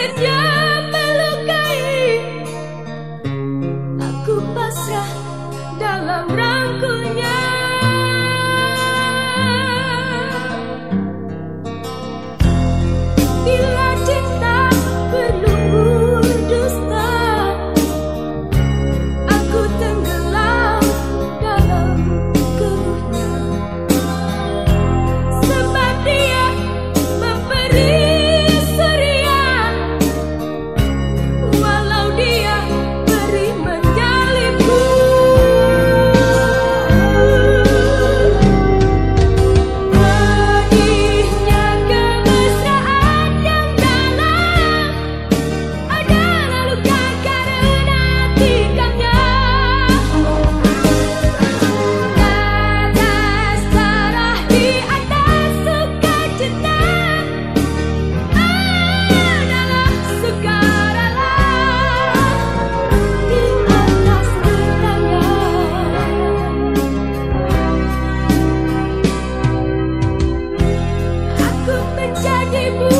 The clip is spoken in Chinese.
ser ya. 你不